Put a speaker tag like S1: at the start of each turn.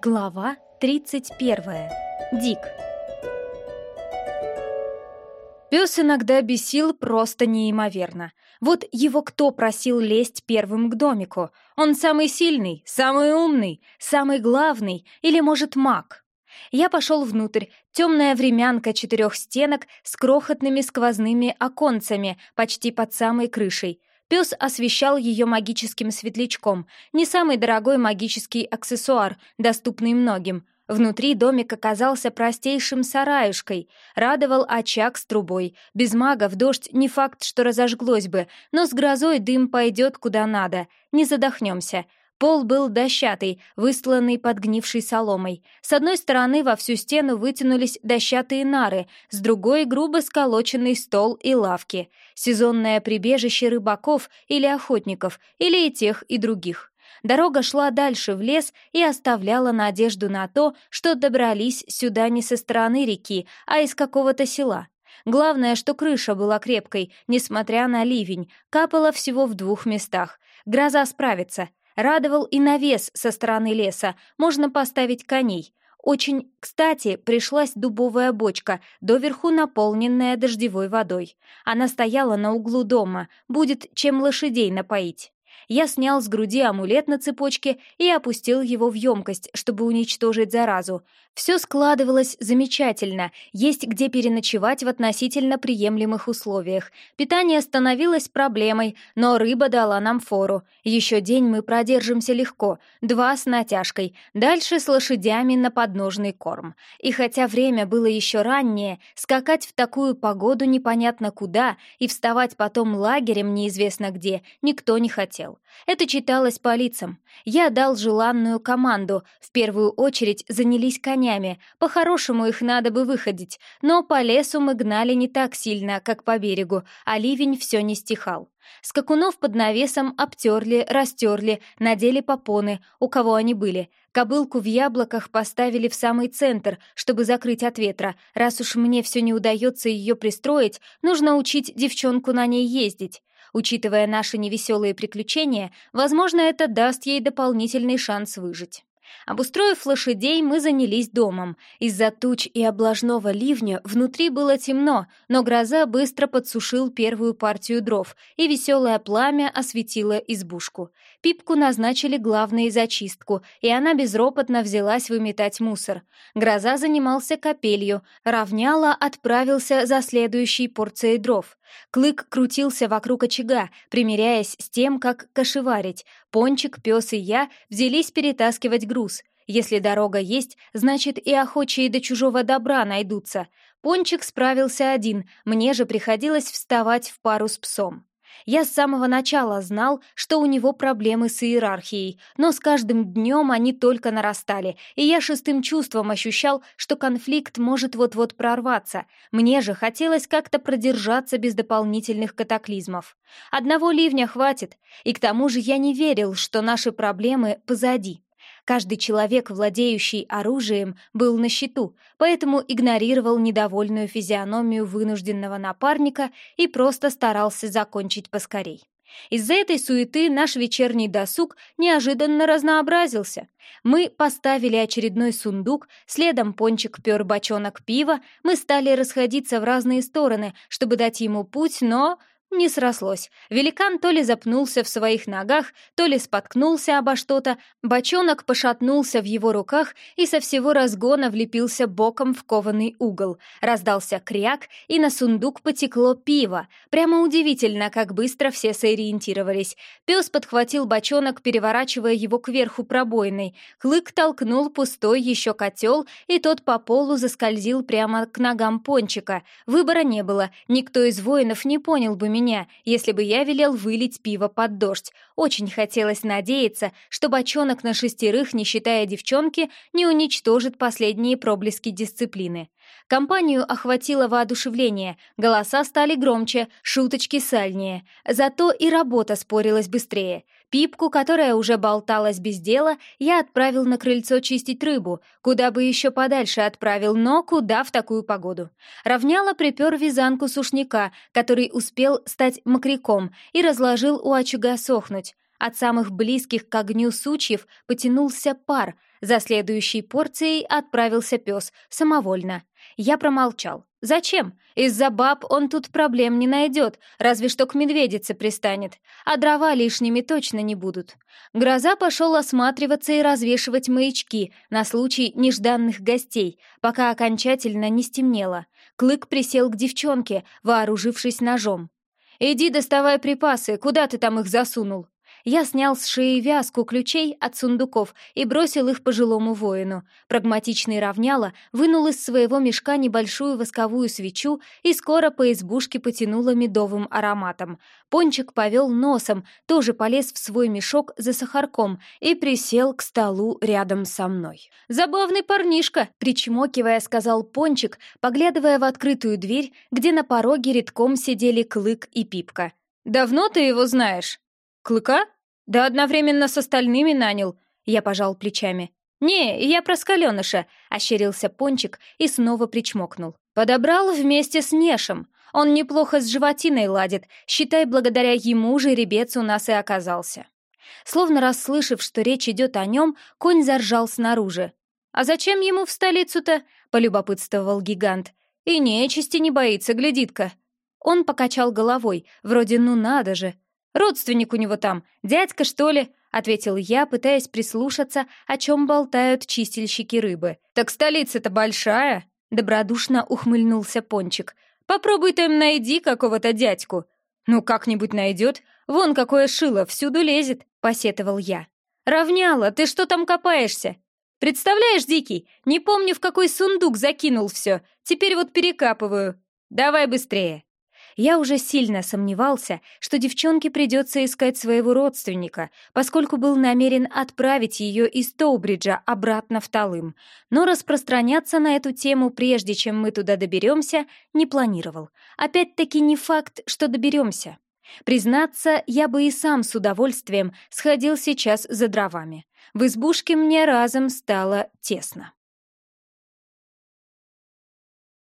S1: Глава 31. Дик. Пес иногда бесил просто неимоверно. Вот его кто просил лезть первым к домику? Он самый сильный, самый умный, самый главный или, может, маг? Я пошел внутрь. Темная времянка четырех стенок с крохотными сквозными оконцами почти под самой крышей. Пес освещал ее магическим светлячком, не самый дорогой магический аксессуар, доступный многим. Внутри домик оказался простейшим сараюшкой, радовал очаг с трубой. Без мага в дождь не факт, что разожглось бы, но с грозой дым пойдет куда надо, не задохнемся. Пол был дощатый, выстланный подгнившей соломой. С одной стороны во всю стену вытянулись дощатые нары, с другой — грубо сколоченный стол и лавки. Сезонное прибежище рыбаков или охотников, или и тех, и других. Дорога шла дальше в лес и оставляла надежду на то, что добрались сюда не со стороны реки, а из какого-то села. Главное, что крыша была крепкой, несмотря на ливень, капала всего в двух местах. Гроза справится, Радовал и навес со стороны леса, можно поставить коней. Очень кстати пришлась дубовая бочка, доверху наполненная дождевой водой. Она стояла на углу дома, будет чем лошадей напоить. Я снял с груди амулет на цепочке и опустил его в емкость, чтобы уничтожить заразу. Все складывалось замечательно, есть где переночевать в относительно приемлемых условиях. Питание становилось проблемой, но рыба дала нам фору. Еще день мы продержимся легко, два с натяжкой, дальше с лошадями на подножный корм. И хотя время было еще раннее, скакать в такую погоду непонятно куда и вставать потом лагерем неизвестно где никто не хотел. Это читалось по лицам. Я дал желанную команду. В первую очередь занялись конями. По-хорошему их надо бы выходить, но по лесу мы гнали не так сильно, как по берегу, а ливень все не стихал. Скакунов под навесом обтерли, растерли, надели попоны, у кого они были. Кобылку в яблоках поставили в самый центр, чтобы закрыть от ветра. Раз уж мне все не удается ее пристроить, нужно учить девчонку на ней ездить. Учитывая наши невеселые приключения, возможно, это даст ей дополнительный шанс выжить. Обустроив лошадей, мы занялись домом. Из-за туч и облажного ливня внутри было темно, но гроза быстро подсушил первую партию дров, и веселое пламя осветило избушку. Пипку назначили главной зачистку, и она безропотно взялась выметать мусор. Гроза занимался капелью, равняла отправился за следующей порцией дров. Клык крутился вокруг очага, примиряясь с тем, как кошеварить. Пончик, пес и я взялись перетаскивать груз. Если дорога есть, значит и охочие до чужого добра найдутся. Пончик справился один, мне же приходилось вставать в пару с псом. Я с самого начала знал, что у него проблемы с иерархией, но с каждым днем они только нарастали, и я шестым чувством ощущал, что конфликт может вот-вот прорваться. Мне же хотелось как-то продержаться без дополнительных катаклизмов. Одного ливня хватит, и к тому же я не верил, что наши проблемы позади. Каждый человек, владеющий оружием, был на счету, поэтому игнорировал недовольную физиономию вынужденного напарника и просто старался закончить поскорей. Из-за этой суеты наш вечерний досуг неожиданно разнообразился. Мы поставили очередной сундук, следом пончик пер бочонок пива, мы стали расходиться в разные стороны, чтобы дать ему путь, но не срослось. Великан то ли запнулся в своих ногах, то ли споткнулся обо что-то, бочонок пошатнулся в его руках и со всего разгона влепился боком в кованый угол. Раздался кряк, и на сундук потекло пиво. Прямо удивительно, как быстро все сориентировались. Пес подхватил бочонок, переворачивая его кверху пробойной. Клык толкнул пустой еще котел, и тот по полу заскользил прямо к ногам пончика. Выбора не было, никто из воинов не понял бы меня, меня, если бы я велел вылить пиво под дождь. Очень хотелось надеяться, что бочонок на шестерых, не считая девчонки, не уничтожит последние проблески дисциплины. Компанию охватило воодушевление, голоса стали громче, шуточки сальнее. Зато и работа спорилась быстрее — Пипку, которая уже болталась без дела, я отправил на крыльцо чистить рыбу, куда бы еще подальше отправил, но куда в такую погоду. Равняла припер вязанку сушняка, который успел стать мокряком, и разложил у очага сохнуть. От самых близких к огню сучьев потянулся пар. За следующей порцией отправился пес, самовольно. Я промолчал. Зачем? Из-за баб он тут проблем не найдет, разве что к медведице пристанет, а дрова лишними точно не будут. Гроза пошел осматриваться и развешивать маячки на случай нежданных гостей, пока окончательно не стемнело. Клык присел к девчонке, вооружившись ножом. «Иди доставай припасы, куда ты там их засунул?» Я снял с шеи вязку ключей от сундуков и бросил их пожилому воину. Прагматичный равняла вынул из своего мешка небольшую восковую свечу и скоро по избушке потянуло медовым ароматом. Пончик повел носом, тоже полез в свой мешок за сахарком и присел к столу рядом со мной. «Забавный парнишка!» — причмокивая, сказал Пончик, поглядывая в открытую дверь, где на пороге редком сидели Клык и Пипка. «Давно ты его знаешь?» «Клыка? Да одновременно с остальными нанял», — я пожал плечами. «Не, я про скаленыша», — ощерился Пончик и снова причмокнул. «Подобрал вместе с Нешем. Он неплохо с животиной ладит. Считай, благодаря ему жеребец у нас и оказался». Словно расслышав, что речь идет о нем, конь заржал снаружи. «А зачем ему в столицу-то?» — полюбопытствовал гигант. «И нечисти не боится, глядит-ка». Он покачал головой, вроде «ну надо же». «Родственник у него там, дядька, что ли?» — ответил я, пытаясь прислушаться, о чем болтают чистильщики рыбы. «Так столица-то большая!» — добродушно ухмыльнулся Пончик. «Попробуй там найди какого-то дядьку». «Ну, как-нибудь найдет. Вон какое шило, всюду лезет», — посетовал я. «Равняла, ты что там копаешься?» «Представляешь, Дикий, не помню, в какой сундук закинул все. Теперь вот перекапываю. Давай быстрее». Я уже сильно сомневался, что девчонке придется искать своего родственника, поскольку был намерен отправить ее из Тоубриджа обратно в Талым, но распространяться на эту тему, прежде чем мы туда доберемся, не планировал. Опять-таки не факт, что доберемся. Признаться, я бы и сам с удовольствием сходил сейчас за дровами. В избушке мне разом стало тесно.